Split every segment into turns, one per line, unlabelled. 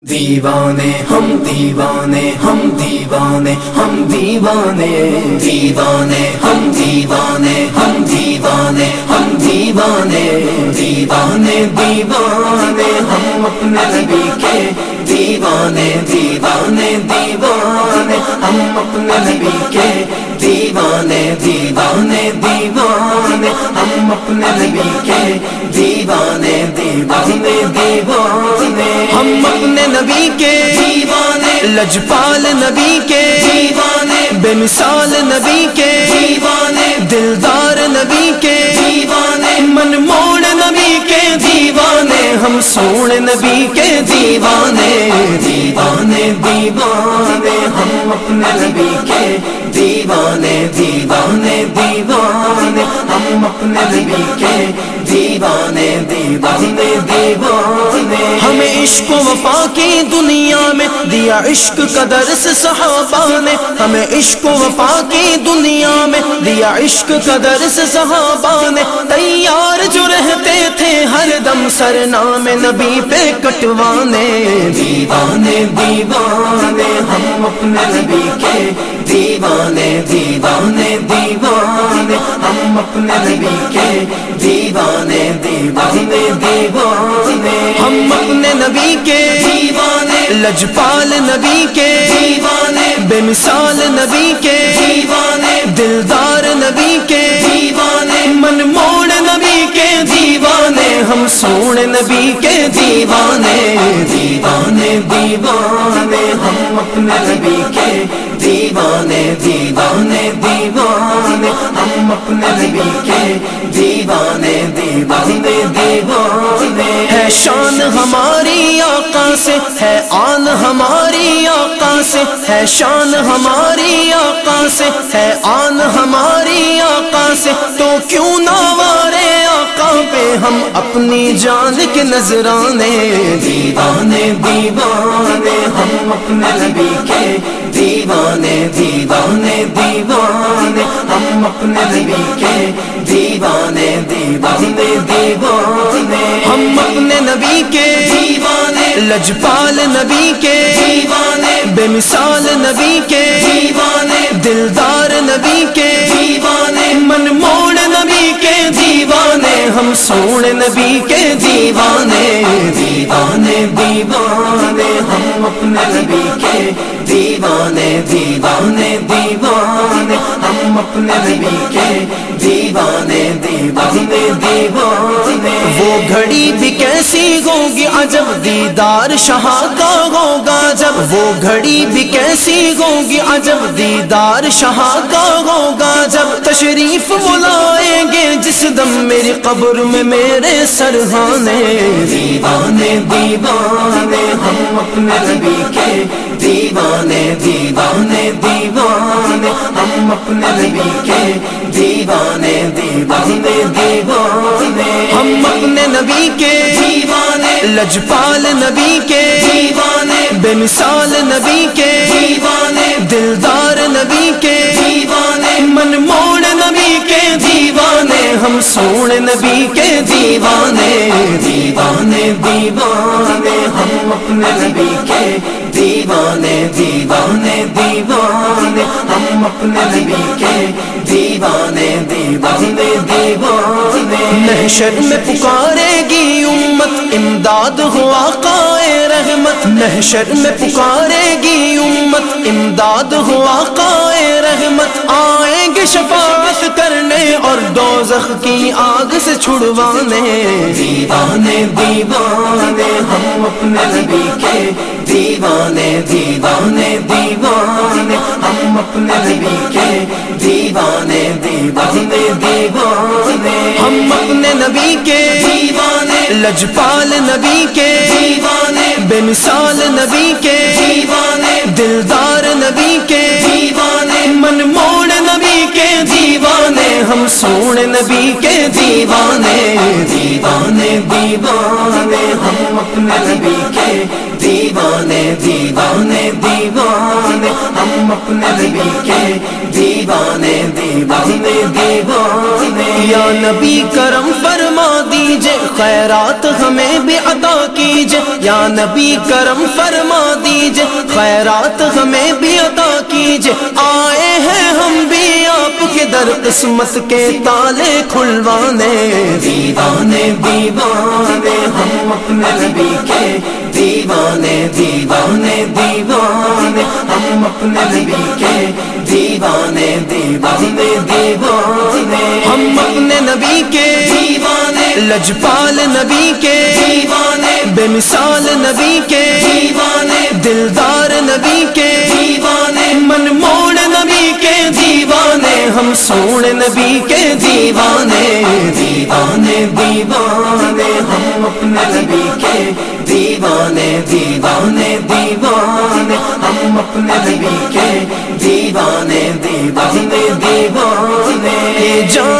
دیوانے، ہم دیوانے ہم دیوانے ہم دیوانے۔ دیوانے، ہم دیوانے ہم دیوانے ہم دیوانے۔ دیوانے دیوانے، ہم اپنے نبی کے دیوانے دیوانے دیوانے ہم اپنے نبی کے دیوانے دیوانے دیوانے ہم اپنے نبی کے دیوانے دیوانے دیوانے
ہم اپنے نبی کے
دیوانے
لجپال نبی کے
دیوانے
بے مثال نبی کے
دیوانے
دلدار نبی کے
دیوانے
من موڑ نبی کے دیوانے ہم سوڑ نبی کے دیوانے
دیوانے دیوانے ہم اپنے نبی کے دیوانے دیوانے دیوانے۔ ہم اپنے نبی کے دیوانے دیوانے دیوانے۔
ہمیں عشق و وفا کی دنیا میں دیا عشق کا درس صحابہ نے۔ ہمیں عشق و وفا کی دنیا میں دیا عشق کا درس صحابہ نے۔ تیار جو رہتے تھے ہر دم سر نام نبی پہ کٹوانے۔
دیوانے دیوانے، ہم اپنے نبی کے دیوانے دیوانے دیوانے ہم اپنے نبی کے دیوانے دیوانے دیوانے۔
ہم اپنے نبی کے
دیوانے
لجپال نبی کے
دیوانے۔
بے مثال نبی کے
دیوانے۔
دلدار نبی کے
دیوانے۔
من موڑ نبی کے دیوانے۔ ہم سوڑ نبی کے دیوانے۔
دیوانے دیوانے۔ ہم اپنے نبی کے دیوانے دیوانے دیوانے، ہم اپنے نبی کے دیوانے دیوانے دیوانے۔
ہے شان ہماری آقا سے، ہے آن ہماری آقا سے۔ ہے شان ہماری آقا سے، ہے آن ہماری آقا سے۔ تو کیوں نہ وارے آقا پہ ہم اپنی جان کے نذرانے۔
دیوانے دیوانے، ہم اپنے نبی کے دیوانے دیوانے دیوانے ہم اپنے نبی کے دیوانے دیوانے دیوانے۔
ہم اپنے نبی کے
دیوانے
لجپال نبی کے
دیوانے۔
بے مثال نبی کے
دیوانے۔
دلدار نبی کے ہم سوڑ نبی کے دیوانے
دیوانے دیوانے، ہم اپنے نبی کے دیوانے دیوانے دیوانے، ہم اپنے نبی کے دیوانے۔ دیوانے دیوانے
وہ گھڑی بھی کیسی ہوگی عجب دیدار شاہ کا ہوگا جب۔ وہ گھڑی بھی کیسی ہوگی عجب دیدار شاہ کا ہوگا جب۔ تشریف بلائیں گے جس دم میری قبر میں میرے سرحانے
دیوانے دیوانے، ہم اپنے نبی کے۔ دیوانے دیوانے دیوانے، ہم اپنے نبی کے۔ دیوانے
ہم اپنے نبی کے
دیوانے
لجپال نبی کے
دیوانے
بے مثال نبی کے
دیوانے
دلدار نبی کے
دیوانے
من موڑ نبی کے، دیوانے، ہم سوڑ نبی کے، دیوانے
دیوانے دیوانے، ہم اپنے نبی کے۔ دیوانے دیوانے دیوانے، ہم اپنے نبی کے دیوانے دیوانے دیوانے۔
محشر میں پکارے گی امت، امداد ہو آقائے رحمت۔ محشر میں پکارے گی امت، امداد ہو آقائے رحمت۔ آئیں گے شفاعت کرنے اور دوزخ کی آگ سے چھڑوانے۔
دیوانے دیوانے، ہم اپنے نبی کے۔ دیوانے دیوانے دیوانے، ہم اپنے نبی کے۔ دیوانے دیوانے دیوانے۔
ہم اپنے نبی کے۔
دیوانے،
لجپال نبی کے۔
دیوانے
بے مثال نبی کے۔
دیوانے،
دلدار نبی کے۔ نبی کے دیوانے دیوانے
دیوانے ہم اپنے نبی کے دیوانے دیوانے دیوانے ہم اپنے نبی کے دیوانے دیوانے دیوانے۔
یا نبی کرم فرما دیجیے، خیرات ہمیں بھی عطا کیجیے۔ یا نبی کرم فرما دیجیے، خیرات ہمیں بھی عطا کیجیے۔ آئے ہیں ہم بھی آپ کے در قسمت کے تالے کھلوانے۔
دیوانے دیوانے ہم اپنے نبی کے دیوانے دیوانے دیوانے ہم اپنے نبی کے دیوانے دیوانے دیوانے
ہم اپنے نبی کے
دیوانے
لجپال نبی کے
دیوانے
بے مثال نبی کے
دیوانے
دلدار نبی کے
دیوانے
من موڑ نبی کے دیوانے ہم سوڑ نبی کے دیوانے
دیوانے دیوانے ہم اپنے نبی کے دیوانے دیوانے دیوانے ہم اپنے نبی کے دیوانے دیوانے دیوانے
جان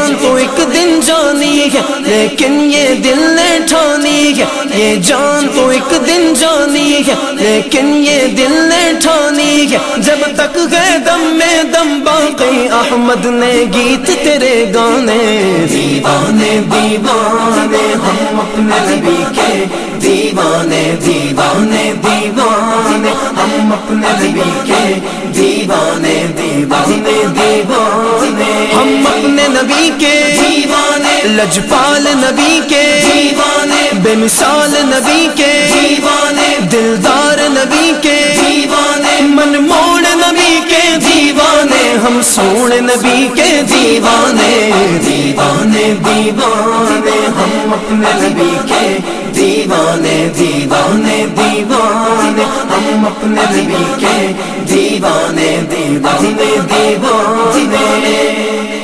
ایک دن جانی ہے، لیکن یہ دل نے ٹھانی ہے۔ یہ جان تو ایک دن جانی ہے، لیکن یہ دل نے ٹھانی ہے۔ جب تک گئے دم میں دم، باقی احمد نے گیت تیرے گانے۔
دیوانے دیوانے، ہم اپنے نبی کے۔ دیوانے دیوانے دیوانے، ہم اپنے نبی کے۔ دیوانے دیوانے دیوانے۔
ہم اپنے نبی کے۔
دیوانے
لجپال نبی کے
دیوانے
بے مثال نبی کے
دیوانے
دلدار نبی کے
دیوانے
من موڑ نبی کے دیوانے ہم سوڑ نبی کے دیوانے
دیوانے دیوانے ہم اپنے نبی کے دیوانے دیوانے دیوانے ہم اپنے نبی کے دیوانے دیوانے دیوانے۔